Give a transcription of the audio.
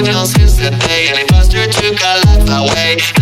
nothing else the day And it faster took our life away.